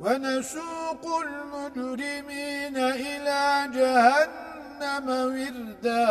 ونسوق المجرمين إلى جهنم وردا.